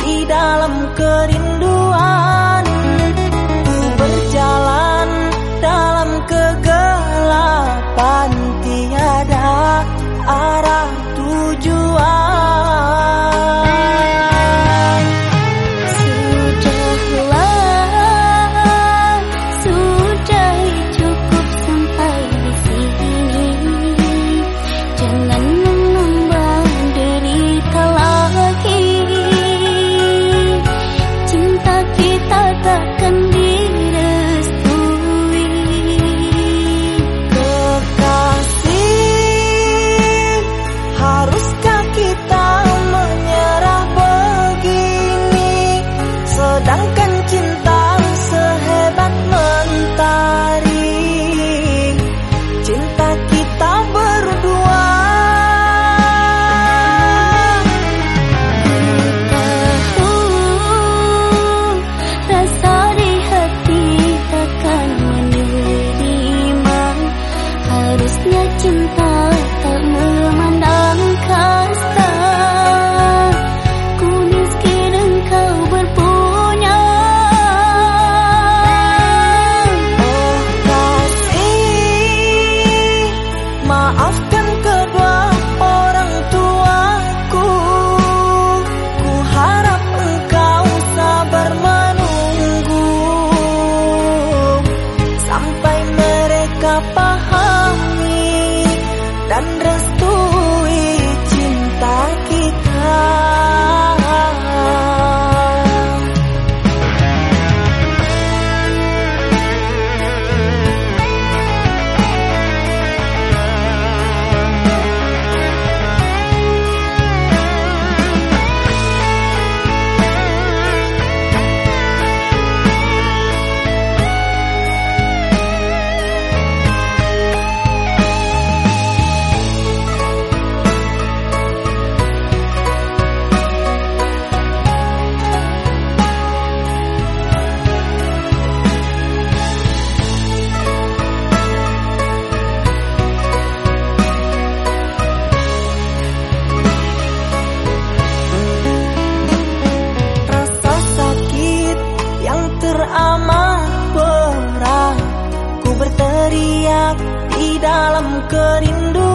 di dalam kerinduan dalam kerinduan